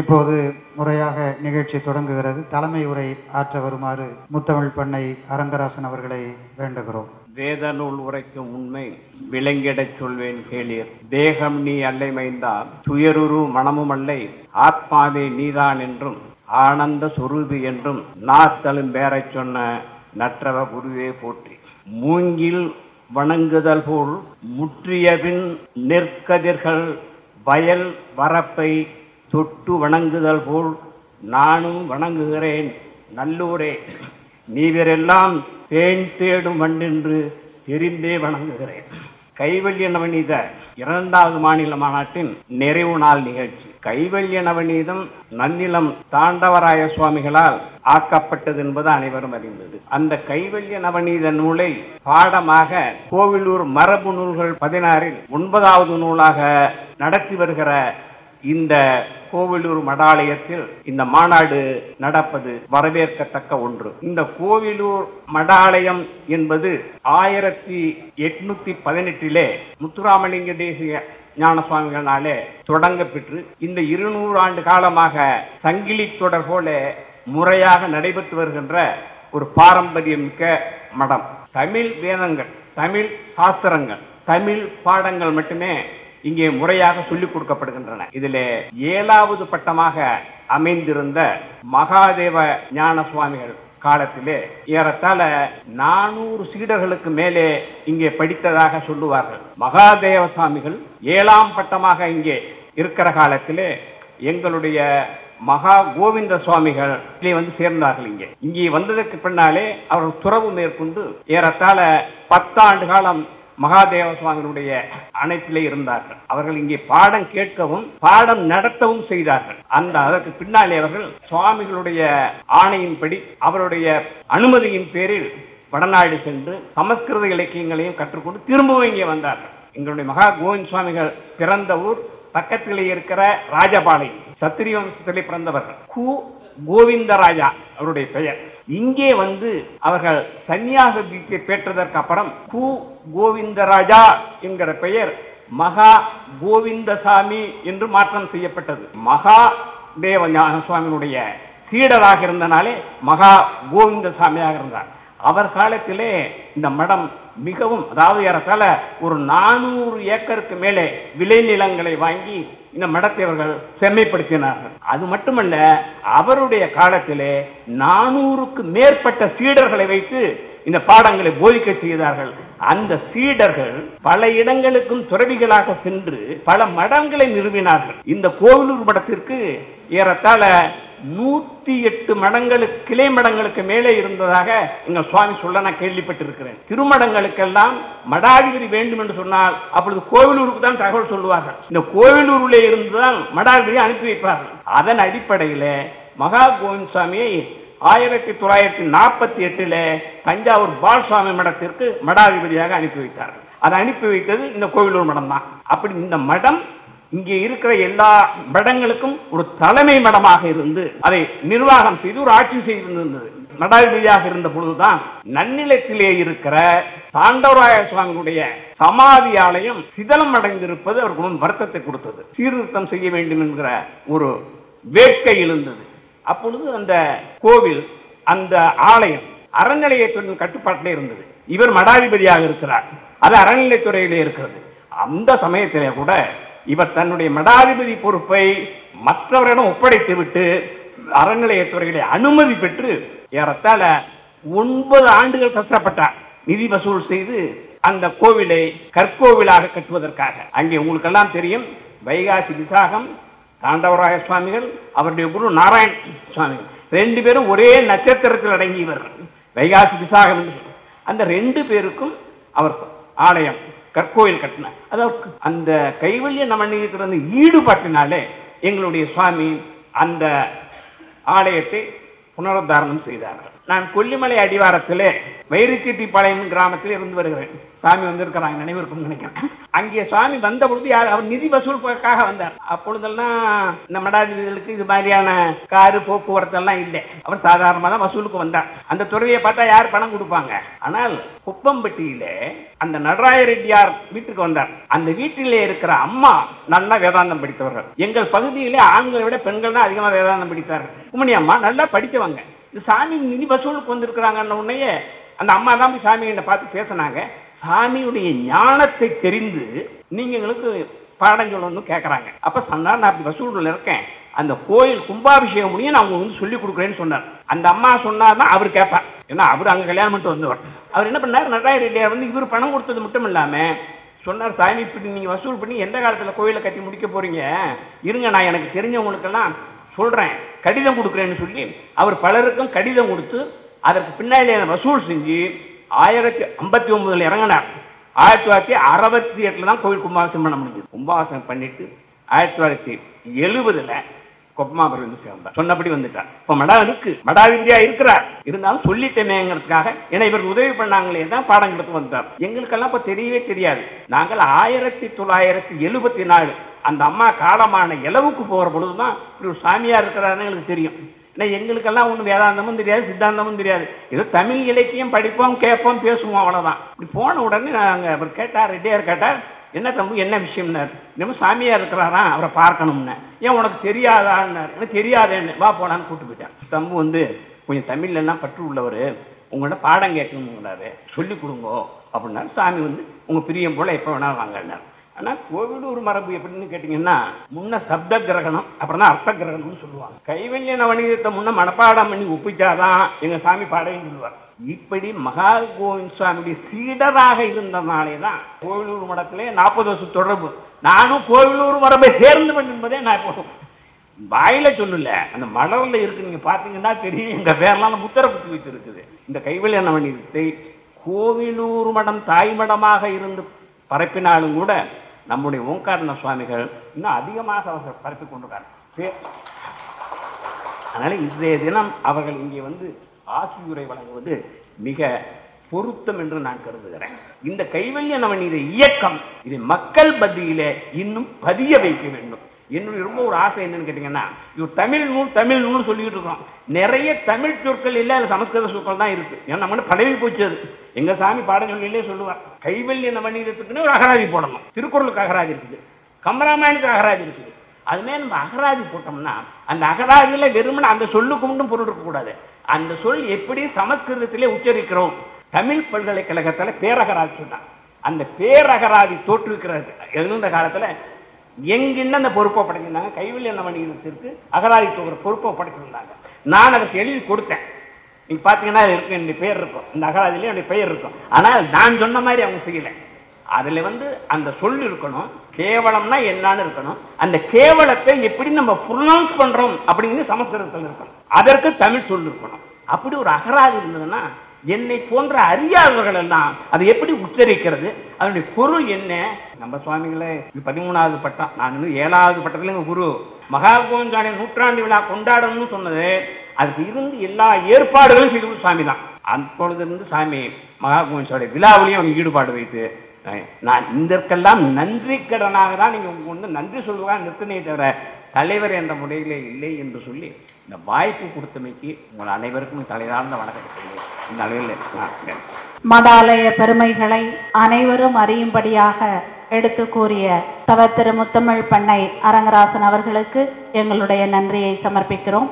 இப்போது முறையாக நிகழ்ச்சி தொடங்குகிறது. தலைமை உரை ஆற்ற வருமாறு முத்தமிழ் பண்ணை அரங்கராசன் அவர்களை வேண்டுகிறோம். வேத நூல் உரைக்கும் உண்மை விளங்கிடச் சொல்வேன் கேளீர். தேகம் நீ அல்லைமைந்தால் துயருரு மனமும் அல்லை. ஆத்மாவே நீதான் என்றும் ஆனந்த சொரூபி என்றும் நாத்தலும் பேரச் சொன்ன நற்றவ குருவே போற்றி. மூங்கில் வணங்குதல் போல் முற்றியபின் நெற்கதிர்கள் வயல் வரப்பை தொட்டு வணங்குதல் போல் நானும் வணங்குகிறேன் நல்லூரே. நீவரெல்லாம் தேன் தேடும் வண்டென்று தெரிந்தே வணங்குகிறேன். கைவல்ய நவநீத இரண்டாவது மாநில மாநாட்டின் நிறைவு நாள் நிகழ்ச்சி. கைவல்ய நவநீதம் நன்னிலம் தாண்டவராய சுவாமிகளால் ஆக்கப்பட்டது என்பது அனைவரும் அறிந்தது. அந்த கைவல்ய நவநீத நூலை பாடமாக கோவிலூர் மரபு நூல்கள் பதினாறில் ஒன்பதாவது நூலாக நடத்தி வருகிற இந்த கோவிலூர் மடாலயத்தில் இந்த மாநாடு நடப்பது வரவேற்கத்தக்க ஒன்று. இந்த கோவிலூர் மடாலயம் என்பது ஆயிரத்தி எட்நூத்தி பதினெட்டிலே முத்துராமலிங்க தேசிய ஞான சுவாமிகளாலே இந்த இருநூறு ஆண்டு காலமாக சங்கிலி தொடர் போல முறையாக நடைபெற்று வருகின்ற ஒரு பாரம்பரியம் மிக்க மடம். தமிழ் வேதங்கள் தமிழ் சாஸ்திரங்கள் தமிழ் பாடங்கள் மட்டுமே இங்கே முறையாக சொல்லிக் கொடுக்கப்படுகின்றன. இதில் ஏழாவது பட்டமாக அமைந்திருந்த மகாதேவ ஞான சுவாமிகள் காலத்திலே ஏறத்தாழ நானூறு சீடர்களுக்கு மேலே இங்கே படித்ததாக சொல்லுவார்கள். மகாதேவ சுவாமிகள் ஏழாம் பட்டமாக இங்கே இருக்கிற காலத்திலே எங்களுடைய மகா கோவிந்த சுவாமிகள் வந்து சேர்ந்தார்கள் இங்கே. இங்கே வந்ததற்கு பின்னாலே அவர்கள் துறவு மேற்கொண்டு ஏறத்தாழ பத்தாண்டு காலம் மகாதேவ சுவாமிகளுடைய அணைப்பிலே இருந்தார்கள். அவர்கள் இங்கே பாடம் கேட்கவும் பாடம் நடத்தவும் செய்தார்கள். அந்த அதற்கு பின்னாலே அவர்கள் சுவாமிகளுடைய ஆணையின்படி அவருடைய அனுமதியின் பேரில் வடநாடு சென்று சமஸ்கிருத இலக்கியங்களையும் கற்றுக்கொண்டு திரும்பவும் இங்கே வந்தார்கள். எங்களுடைய மகா கோவிந்த் சுவாமிகள் பிறந்த ஊர் பக்கத்திலே இருக்கிற ராஜபாளையம். சத்திரிய வம்சத்திலே பிறந்தவர்கள். கு கோவிந்தராஜா அவருடைய பெயர். இங்கே வந்து அவர்கள் சந்நியாச தீட்சை பெற்றதற்கு அப்புறம் கு கோவிந்தராஜா என்கிற பெயர் மகா கோவிந்தசாமி என்று மாற்றம் செய்யப்பட்டது. மகா தேவ சுவாமியினுடைய சீடராக இருந்தனாலே மகா கோவிந்தசாமியாக இருந்தார். அவர் காலத்திலே இந்த மடம் மிகவும் அதாவது ஏறத்தாழ ஒரு நானூறு ஏக்கருக்கு மேலே விளைநிலங்களை வாங்கி இந்த மடத்தை அவர்கள் செம்மைப்படுத்தினார்கள். அது மட்டுமல்ல அவருடைய காலத்திலே நானூறுக்கு மேற்பட்ட சீடர்களை வைத்து இந்த பாடங்களை போதிக்க செய்தார்கள். அந்த சீடர்கள் பல இடங்களுக்கும் துறவிகளாக சென்று பல மடங்களை நிறுவினார்கள். இந்த கோவிலூர் மடத்திற்கு ஏறத்தாழ நூத்தி எட்டு மடங்களுக்கு கிளை மடங்களுக்கு மேலே இருந்ததாக எங்கள் சுவாமி சொல்ல நான் கேள்விப்பட்டிருக்கிறேன். திருமடங்களுக்கெல்லாம் மடாதிபதி வேண்டும் என்று சொன்னால் அப்பொழுது கோவிலூருக்கு தான் தகவல் சொல்லுவார்கள். இந்த கோவிலூரில் இருந்துதான் மடாதிபதி அனுப்பி வைப்பார்கள். அதன் அடிப்படையில் மகா கோவிந்த் சுவாமியை ஆயிரத்தி தொள்ளாயிரத்தி நாற்பத்தி எட்டில் தஞ்சாவூர் பால்சுவாமி மடத்திற்கு மடாதிபதியாக அனுப்பி வைத்தார்கள். அதை அனுப்பி வைத்தது இந்த கோவிலூர் மடம் தான் அப்படி இந்த மடம் இங்கே இருக்கிற எல்லா மடங்களுக்கும் ஒரு தலைமை மடமாக இருந்து அதை நிர்வாகம் செய்து ஒரு ஆட்சி செய்திருந்தது. மடாதிபதியாக இருந்த பொழுதுதான் நன்னிலத்திலே இருக்கிற தாண்டவராய சுவாமியுடைய சமாதி ஆலயம் சிதலம் அடைந்திருப்பது அவருக்கு வருத்தத்தை கொடுத்தது. சீர்திருத்தம் செய்ய வேண்டும் என்கிற ஒரு வேட்கை எழுந்தது. அப்பொழுது அந்த கோவில் அந்த ஆலயம் அறநிலையத்துடன் கட்டுப்பாட்டிலே இருந்தது. இவர் மடாதிபதியாக இருக்கிறார். அது அறநிலைத்துறையிலே இருக்கிறது. அந்த சமயத்திலே கூட இவர் தன்னுடைய மடாதிபதி பொறுப்பை மற்றவரிடம் ஒப்படைத்து விட்டு அறநிலையத்துறைகளை அனுமதி பெற்று ஏறத்தாழ ஒன்பது ஆண்டுகள் கஷ்டப்பட்டார். நிதி வசூல் செய்து அந்த கோவிலை கற்கோவிலாக கட்டுவதற்காக. அங்கே உங்களுக்கெல்லாம் தெரியும் வைகாசி விசாகம் தாண்டவராய சுவாமிகள் அவருடைய குரு நாராயண் சுவாமிகள். ரெண்டு பேரும் ஒரே நட்சத்திரத்தில் அடங்கியவர்கள் வைகாசி விசாகம் என்று அந்த ரெண்டு பேருக்கும் அவர் ஆலயம். கற்கோயில் கட்டினார். அதாவது அந்த கைவல்ய நவநீதத்திலிருந்து ஈடுபாட்டினாலே எங்களுடைய சுவாமி அந்த ஆலயத்தை புனருத்தாரணம் செய்தார்கள். நான் கொல்லிமலை அடிவாரத்திலே வைரிச்செட்டிப்பாளையம் கிராமத்தில் இருந்து வருகிறேன். சாமி வந்திருக்கிறாங்க நினைவிருக்கும் நினைக்கிறேன். அங்கே சுவாமி வந்த பொழுது யார் அவர் நிதி வசூலுக்காக வந்தார். அப்பொழுதெல்லாம் இந்த மடாதிபதிகளுக்கு இது மாதிரியான காரு போக்குவரத்து எல்லாம் இல்லை. அவர் சாதாரணமாக தான் வசூலுக்கு வந்தார். அந்த துறையை பார்த்தா யார் பணம் கொடுப்பாங்க? ஆனால் குப்பம்பட்டியில அந்த நடராய ரெட்டியார் வீட்டுக்கு வந்தார். அந்த வீட்டிலே இருக்கிற அம்மா நல்லா வேதாந்தம் படித்தவர்கள். எங்கள் பகுதியிலே ஆண்களை விட பெண்கள் தான் அதிகமாக வேதாந்தம் படித்தார்கள். குமணி அம்மா நல்லா படித்தவங்க. இந்த சாமி நிதி வசூலுக்கு வந்திருக்கிறாங்கன்ன உடனே அந்த அம்மா தான் போய் சாமி என்னை பார்த்து பேசினாங்க. சாமியுடைய ஞானத்தை தெரிந்து நீங்கள் எங்களுக்கு பாடம் சொல்லணும்னு கேட்குறாங்க அப்போ சொன்னார் நான் அப்படி வசூலில் இருக்கேன். அந்த கோயில் கும்பாபிஷேகம் முடியும் நான் உங்களுக்கு வந்து சொல்லி கொடுக்குறேன்னு சொன்னார். அந்த அம்மா சொன்னார் தான் அவர் கேட்பார் ஏன்னா அவர் அங்கே கல்யாணம் பண்ணிட்டு வந்தவர். அவர் என்ன பண்ணார்? நடராய ரெட்டியார் வந்து இவர் பணம் கொடுத்தது மட்டும் இல்லாமல் சொன்னார் சாமி இப்படி நீங்கள் வசூல் பண்ணி எந்த காலத்தில் கோயிலை கட்டி முடிக்க போகிறீங்க இருங்க நான் எனக்கு தெரிஞ்சவங்களுக்கெல்லாம் சொல்கிறேன் கடிதம் கொடுக்குறேன்னு சொல்லி அவர் பலருக்கும் கடிதம் கொடுத்து அதற்கு பின்னாடி அதை வசூல் செஞ்சு ஆயிரத்தி ஐம்பத்தி ஒம்பதில் இறங்கினார். ஆயிரத்தி தொள்ளாயிரத்தி அறுபத்தி எட்டில் தான் கோவில் கும்பாபிஷேகம் பண்ண முடிஞ்சது. கும்பாபிஷேகம் பண்ணிட்டு ஆயிரத்தி தொள்ளாயிரத்தி எழுபதில் கொப்பமாபுரம் வந்து சேர்ந்தார். சொன்னபடி வந்துட்டார். இப்போ மடா இருக்கு. மடாதிபதியா இருக்கிறார். இருந்தாலும் சொல்லிட்டேமேங்கிறதுக்காக ஏன்னா இவருக்கு உதவி பண்ணாங்களே தான் பாடம் கொடுத்து வந்தார். எங்களுக்கெல்லாம் இப்போ தெரியவே தெரியாது. நாங்கள் ஆயிரத்தி தொள்ளாயிரத்தி எழுபத்தி நாலு அந்த அம்மா காலமான இளவுக்கு போகிற பொழுது தான் இப்படி ஒரு சாமியார் இருக்கிறாருன்னு எங்களுக்கு தெரியும். ஏன்னா எங்களுக்கெல்லாம் ஒன்றும் வேதாந்தமும் தெரியாது சித்தாந்தமும் தெரியாது. ஏதோ தமிழ் இலக்கியம் படிப்போம் கேட்போம் பேசுவோம் அவ்வளோதான் இப்படி போன உடனே நாங்கள் அவர் கேட்டார் ரெட்டியார் கேட்டார் என்ன தம்பி என்ன விஷயம்னார்? இன்னமும் சாமியார் இருக்கிறாரா? அவரை பார்க்கணும்னு. ஏன் உனக்கு தெரியாதான்னார். எனக்கு தெரியாதேன்னு. வா போனான்னு கூப்பிட்டு போயிட்டேன் தம்பு வந்து கொஞ்சம் தமிழ்லலாம் பற்று உள்ளவர். உங்கள்கிட்ட பாடம் கேட்கணுங்கிறாரு சொல்லி கொடுங்கோ. அப்படின்னாரு. சாமி வந்து உங்கள் பிரியம் போல் எப்போ வேணாலும் வாங்கினார் ஆனால் கோவிலூர் மரபு எப்படின்னு கேட்டிங்கன்னா முன்ன சப்த கிரகணம் அப்புறம் தான் அர்த்த கிரகணம்னு சொல்லுவாங்க. கைவல்ய வணிகத்தை முன்ன மனப்பாடம் பண்ணி ஒப்பிச்சாதான் எங்கள் சாமி பாடன்னு சொல்லுவார். இப்படி மகா கோவிந்த் சுவாமியுடைய சீடராக இருந்தனாலே தான் கோவிலூர் மடத்திலே நாற்பது வருஷம் தொடர்பு. நானும் கோவிலூர் மரபை சேர்ந்து என்பதே நான் இப்போ வாயில சொல்லல. அந்த மலரில் இருக்கு நீங்க பாத்தீங்கன்னா தெரியும் எங்க பேர்லாம் முத்திர குத்தி வச்சிருக்குது. இந்த கைவல்ய வணிகத்தை கோவிலூர் மடம் தாய் மடமாக இருந்து பரப்பினாலும் கூட நம்முடைய ஓங்காரண சுவாமிகள் இன்னும் அதிகமாக அவர்கள் பரப்பி கொண்டிருக்கார் அதனால் அதனால இன்றைய தினம் அவர்கள் இங்கே வந்து ஆசியுரை வழங்குவது மிக பொருத்தம் என்று நான் கருதுகிறேன். இந்த கைவல்ய நவநீத இயக்கம் இதை மக்கள் மத்தியிலே இன்னும் பதிய வைக்க வேண்டும். என்னுடைய ரொம்ப ஒரு ஆசை என்னன்னு கேட்டீங்கன்னா இவர் தமிழ் நூல் தமிழ் நூல் சொல்லிக்கிட்டு இருக்கோம் நிறைய தமிழ் சொற்கள் இல்லை அதில் சமஸ்கிருத சொற்கள் தான் இருக்கு. ஏன்னா நம்ம பதவி போச்சு அது. எங்க சாமி பாடம் சொல்லிலே சொல்லுவார் கைவல்ய நவநீதத்துக்குன்னு ஒரு அகராதி போடணும். திருக்குறளுக்கு அகராதி இருக்குது. கம்பராமாயணுக்கு அகராதி இருக்குது. அதுமாதிரி நம்ம அகராதி போட்டோம்னா அந்த அகராதியில் வெறுமனே அந்த சொல்லுக்கு மட்டும் பொருள் இருக்கக்கூடாது அந்த சொல் எப்படி சமஸ்கிருதத்திலே உச்சரிக்கிறோம்? தமிழ் பல்கலைக்கழகத்தில் பேரகராதி சொன்னான் அந்த பேரகராதி தோற்றுவிக்கிறது. எழுந்த காலத்தில்? எங்கின்னு அந்த பொறுப்பை படைச்சிருந்தாங்க? கைவில்லை நவநீதத்திற்கு அகராதி தொகுற பொறுப்பை படைச்சிருந்தாங்க. நான் அதுக்கு எழுதி கொடுத்தேன். நீங்கள் பார்த்தீங்கன்னா இருக்கும் என்னுடைய பேர் இருக்கும். இந்த அகராதியிலே என்னுடைய பெயர் இருக்கும். ஆனால் நான் சொன்ன மாதிரி அவங்க செய்யலை. அதில் வந்து அந்த சொல் இருக்கணும் கேவலம்னா என்னான்னு இருக்கணும். அந்த கேவலத்தை எப்படி நம்ம ப்ரொனவுன்ஸ் பண்ணுறோம் அப்படிங்கிறது சமஸ்கிருதத்தில் இருக்கணும். அதற்கு தமிழ் சொல் இருக்கணும். அப்படி ஒரு அகராதி இருந்ததுன்னா என்னை போன்ற அறியாதவர்கள் எல்லாம் அதை எப்படி உச்சரிக்கிறது? அதனுடைய பொருள் என்ன? நம்ம சுவாமிகளே பதிமூணாவது பட்டம். நான் இன்னும் ஏழாவது பட்டத்துல குரு. குரு மகாகோஞ்சாணி நூற்றாண்டு விழா கொண்டாடணும்னு சொன்னது. அதுக்கு இருந்து எல்லா ஏற்பாடுகளும் செய்து சாமி தான். அப்பொழுது இருந்து சாமி மகாகோஞ்சாடைய விழாவிலையும் அவங்க ஈடுபாடு வைத்து நான் இதற்கெல்லாம் நன்றி கடனாக தான் நீங்கள் உங்களுக்கு வந்து நன்றி சொல்லுவாங்க நிற்கனே தவிர தலைவர் என்ற முறையிலே இல்லை என்று சொல்லி இந்த வாய்ப்பு கொடுத்தமைக்கு உங்கள் அனைவருக்கும் தலைதார்ந்த வணக்கத்தை இந்த அளவில் மடாலய பெருமைகளை அனைவரும் அறியும்படியாக எடுத்து கூறிய தவ திரு முத்தமிழ் பண்ணை அரங்கராசன் அவர்களுக்கு எங்களுடைய நன்றியை சமர்ப்பிக்கிறோம்.